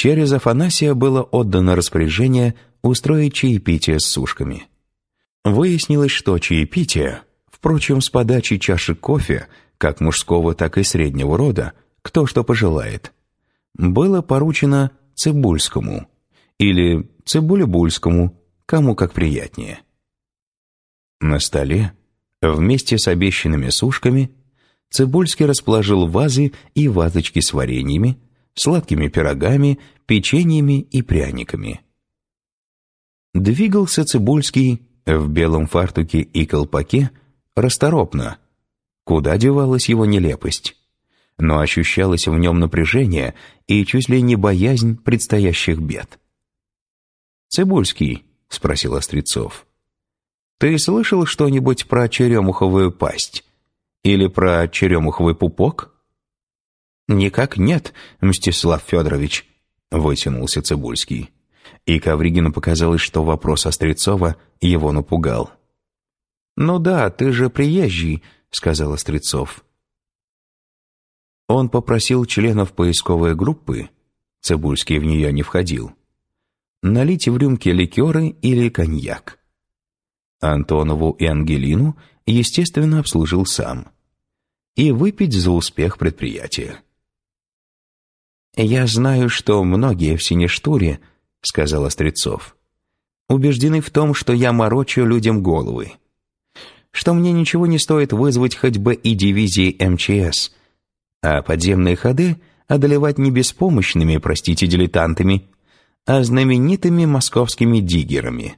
Через Афанасия было отдано распоряжение устроить чаепитие с сушками. Выяснилось, что чаепитие, впрочем, с подачи чаши кофе, как мужского, так и среднего рода, кто что пожелает, было поручено Цибульскому или Цибулебульскому, кому как приятнее. На столе, вместе с обещанными сушками, Цибульский расположил вазы и вазочки с вареньями, сладкими пирогами, печеньями и пряниками. Двигался Цибульский в белом фартуке и колпаке расторопно. Куда девалась его нелепость? Но ощущалось в нем напряжение и чуть ли не боязнь предстоящих бед. «Цибульский», — спросил Острецов, — «ты слышал что-нибудь про черемуховую пасть? Или про черемуховый пупок?» «Никак нет, Мстислав Федорович», — вытянулся Цибульский. И Ковригину показалось, что вопрос Острецова его напугал. «Ну да, ты же приезжий», — сказал Острецов. Он попросил членов поисковой группы, Цибульский в нее не входил, налить в рюмки ликеры или коньяк. Антонову и Ангелину, естественно, обслужил сам. И выпить за успех предприятия. «Я знаю, что многие в Синештуре, — сказал Острецов, — убеждены в том, что я морочу людям головы, что мне ничего не стоит вызвать хоть бы и дивизии МЧС, а подземные ходы одолевать не беспомощными, простите, дилетантами, а знаменитыми московскими диггерами.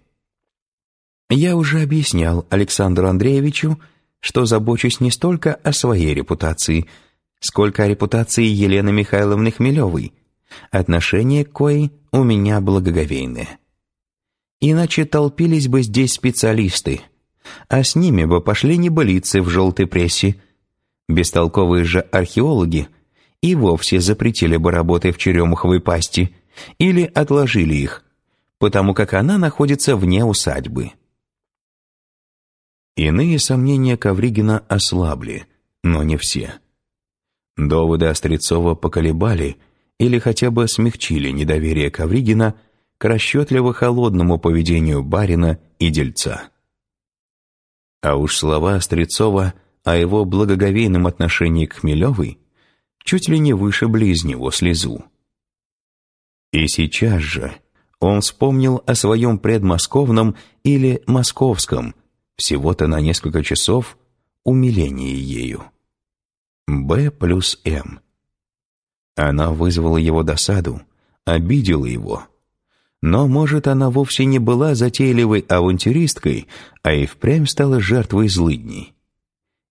Я уже объяснял Александру Андреевичу, что забочусь не столько о своей репутации, сколько о репутации Елены Михайловны Хмелевой, отношение к коей у меня благоговейное. Иначе толпились бы здесь специалисты, а с ними бы пошли небылицы в желтой прессе. Бестолковые же археологи и вовсе запретили бы работы в черемуховой пасти или отложили их, потому как она находится вне усадьбы. Иные сомнения Ковригина ослабли, но не все. Доводы Острецова поколебали или хотя бы смягчили недоверие Ковригина к расчетливо-холодному поведению барина и дельца. А уж слова Острецова о его благоговейном отношении к Хмелевой чуть ли не вышибли из него слезу. И сейчас же он вспомнил о своем предмосковном или московском, всего-то на несколько часов, умилении ею. Б плюс М. Она вызвала его досаду, обидела его. Но, может, она вовсе не была затейливой авантюристкой, а и впрямь стала жертвой злыдней.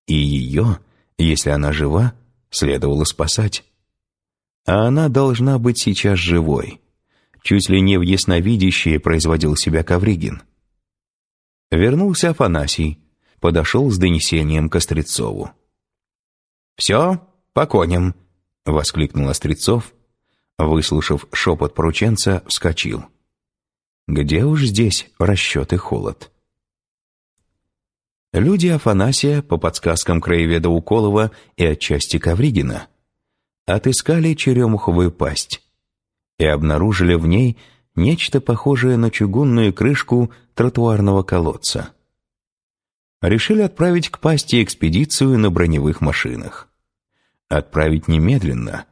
И ее, если она жива, следовало спасать. А она должна быть сейчас живой. Чуть ли не в ясновидящее производил себя Ковригин. Вернулся Афанасий, подошел с донесением к Острецову. «Все, по коням», — воскликнул Острецов, выслушав шепот порученца, вскочил. «Где уж здесь расчет и холод?» Люди Афанасия, по подсказкам краеведа Уколова и отчасти Ковригина, отыскали черемуховую пасть и обнаружили в ней нечто похожее на чугунную крышку тротуарного колодца. Решили отправить к пасти экспедицию на броневых машинах отправить немедленно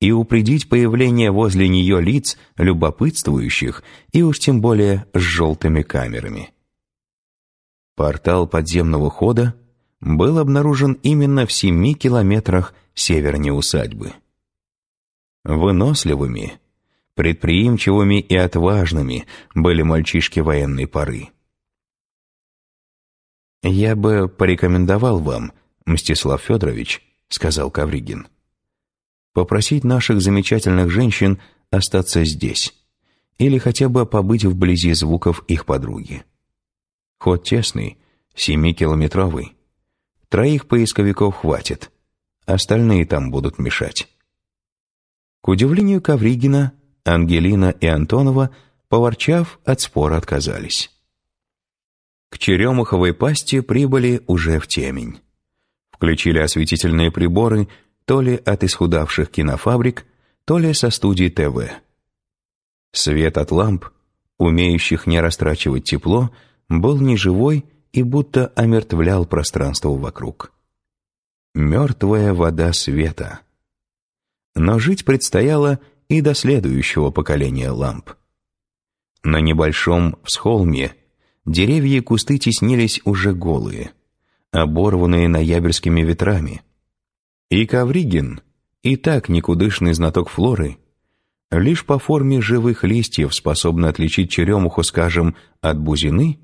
и упредить появление возле нее лиц, любопытствующих и уж тем более с желтыми камерами. Портал подземного хода был обнаружен именно в семи километрах севернее усадьбы. Выносливыми, предприимчивыми и отважными были мальчишки военной поры. «Я бы порекомендовал вам, Мстислав Федорович, — сказал Кавригин. «Попросить наших замечательных женщин остаться здесь или хотя бы побыть вблизи звуков их подруги. Ход тесный, семикилометровый. Троих поисковиков хватит, остальные там будут мешать». К удивлению Кавригина, Ангелина и Антонова, поворчав, от спора отказались. К Черемуховой пасти прибыли уже в темень включили осветительные приборы то ли от исхудавших кинофабрик, то ли со студии ТВ. Свет от ламп, умеющих не растрачивать тепло, был неживой и будто омертвлял пространство вокруг. Мертвая вода света. Но жить предстояло и до следующего поколения ламп. На небольшом всхолме деревья и кусты теснились уже голые, оборванные ноябрьскими ветрами. И Ковригин, и так никудышный знаток флоры, лишь по форме живых листьев способный отличить черемуху, скажем, от бузины,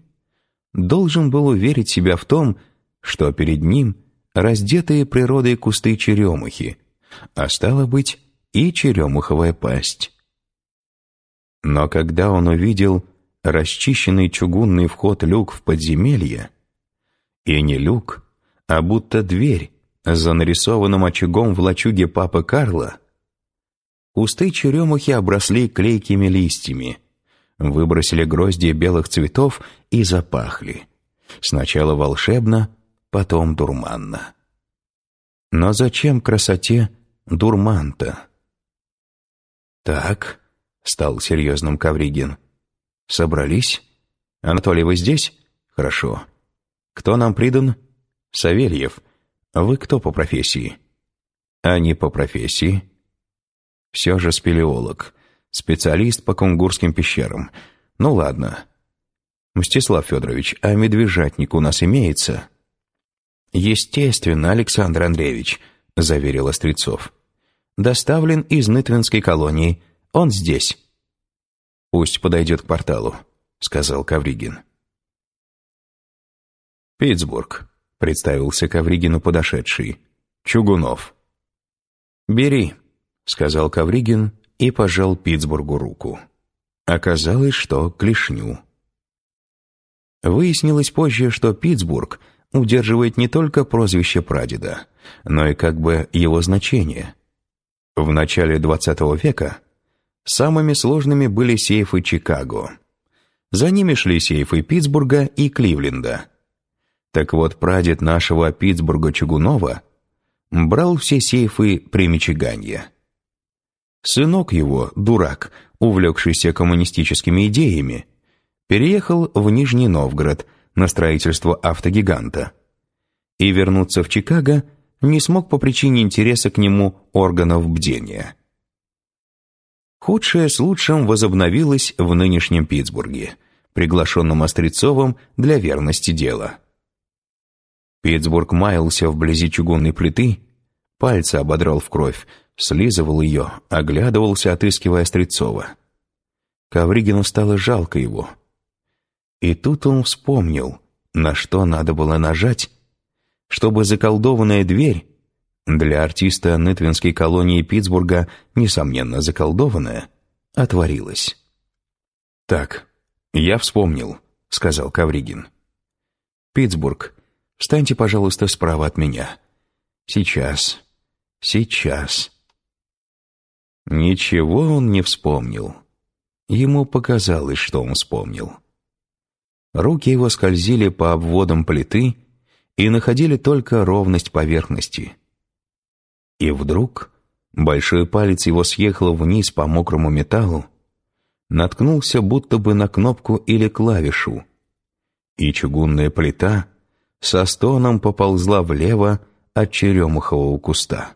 должен был уверить себя в том, что перед ним раздетые природой кусты черемухи, а стало быть, и черемуховая пасть. Но когда он увидел расчищенный чугунный вход-люк в подземелье, и не люк, а будто дверь за нарисованным очагом в лачуге папы Карла, кусты черемухи обросли клейкими листьями, выбросили грозди белых цветов и запахли. Сначала волшебно, потом дурманно. Но зачем красоте дурман-то? «Так», — стал серьезным Кавригин. «Собрались? Анатолий, вы здесь? Хорошо. Кто нам придан? Савельев. Вы кто по профессии?» «А не по профессии?» «Все же спелеолог. Специалист по кунгурским пещерам. Ну ладно. Мстислав Федорович, а медвежатник у нас имеется?» «Естественно, Александр Андреевич», — заверил Острецов доставлен из Нытвинской колонии. Он здесь». «Пусть подойдет к порталу», — сказал Кавригин. «Питтсбург», — представился Кавригину подошедший. «Чугунов». «Бери», — сказал Кавригин и пожал Питтсбургу руку. Оказалось, что клешню. Выяснилось позже, что Питтсбург удерживает не только прозвище прадеда, но и как бы его значение — в начале XX века самыми сложными были сейфы Чикаго. За ними шли сейфы Питтсбурга и Кливленда. Так вот, прадед нашего Питтсбурга Чугунова брал все сейфы при Мичигане. Сынок его, дурак, увлекшийся коммунистическими идеями, переехал в Нижний Новгород на строительство автогиганта. И вернуться в Чикаго не смог по причине интереса к нему органов бдения. Худшее с лучшим возобновилось в нынешнем Питтсбурге, приглашенном Острецовым для верности дела. Питтсбург маялся вблизи чугунной плиты, пальцы ободрал в кровь, слизывал ее, оглядывался, отыскивая Острецова. Ковригину стало жалко его. И тут он вспомнил, на что надо было нажать, чтобы заколдованная дверь, для артиста Нытвинской колонии Питтсбурга, несомненно, заколдованная, отворилась. «Так, я вспомнил», — сказал Кавригин. «Питтсбург, встаньте, пожалуйста, справа от меня. Сейчас, сейчас». Ничего он не вспомнил. Ему показалось, что он вспомнил. Руки его скользили по обводам плиты, и находили только ровность поверхности. И вдруг большой палец его съехал вниз по мокрому металлу, наткнулся будто бы на кнопку или клавишу, и чугунная плита со стоном поползла влево от черемухового куста.